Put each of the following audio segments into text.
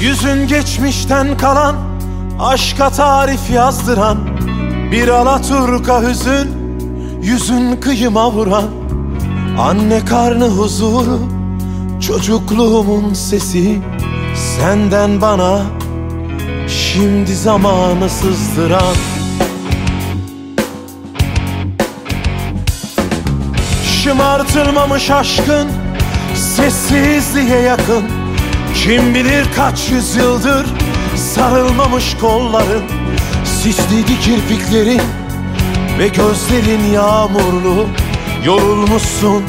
Yüzün geçmişten kalan Aşka tarif yazdıran Bir Alaturka hüzün Yüzün kıyıma vuran. Anne karnı huzuru Çocukluğumun sesi Senden bana Şimdi zamanı sızdıran. Şımartılmamış aşkın Sessizliğe yakın Kim bilir kaç yüzyıldır Sarılmamış kolların Sisliydi kirpiklerin Ve gözlerin yağmurlu. Yorulmuşsun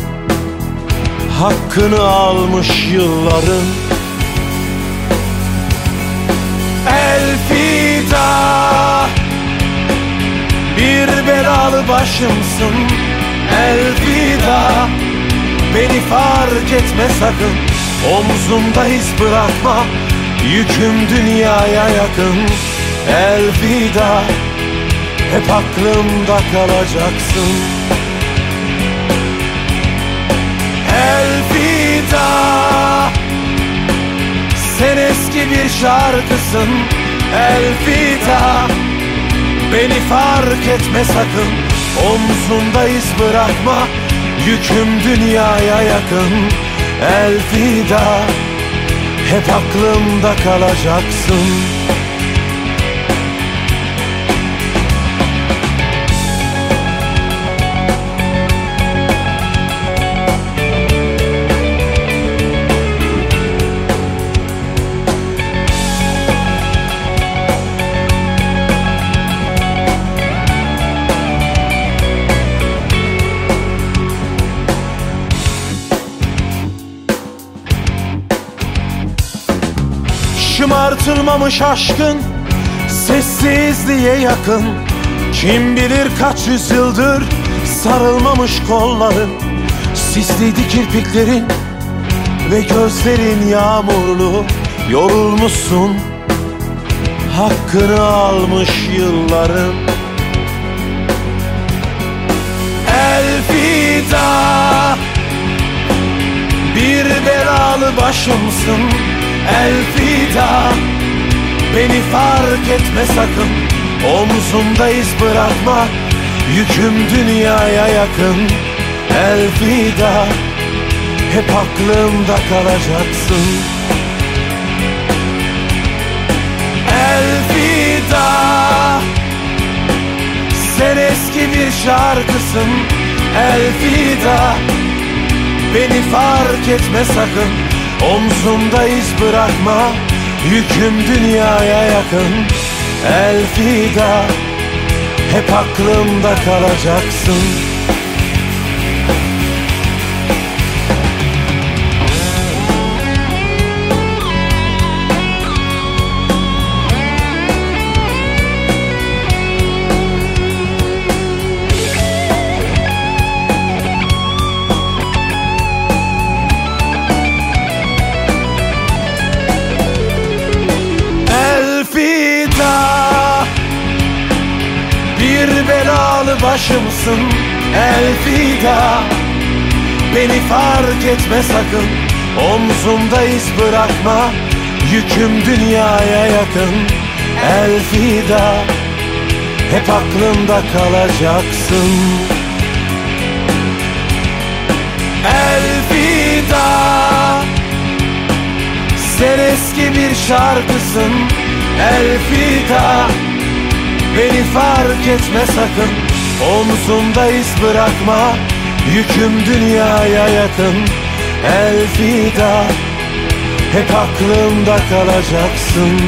Hakkını almış yılların. Elfida Bir belalı başımsın. Elfida Beni fark etme sakın Omzumda iz bırakma Yüküm dünyaya yakın. Elfida Hep aklımda kalacaksın. Elfida Sen eski bir şarkısın. Elfida Beni fark etme sakın. Omzunda iz bırakma Yüküm dünyaya yakın Elfida Hep aklımda kalacaksın Şımartılmamış aşkın Sessizliğe yakın. Kim bilir kaç yüzyıldır Sarılmamış kolların Sisliydi kirpiklerin Ve gözlerin yağmurlu. Yorulmuşsun Hakkını almış yılların. Elfida Bir belalı başımsın Elfida Beni fark etme sakın. Omzumda iz bırakma Yüküm dünyaya yakın. Elfida Hep aklımda kalacaksın. Elfida Sen eski bir şarkısın. Elfida Beni fark etme sakın Omzumda iz bırakma Yüküm dünyaya yakın. Elfida Hep aklımda kalacaksın başımsın Elfida Beni fark etme sakın Omzumda iz bırakma. Yüküm dünyaya yakın Elfida Hep aklımda kalacaksın. Elfida Sen eski bir şarkısın Elfida Beni fark etme sakın Omzumda iz bırakma Yüküm dünyaya yakın. Elfida Hep aklımda kalacaksın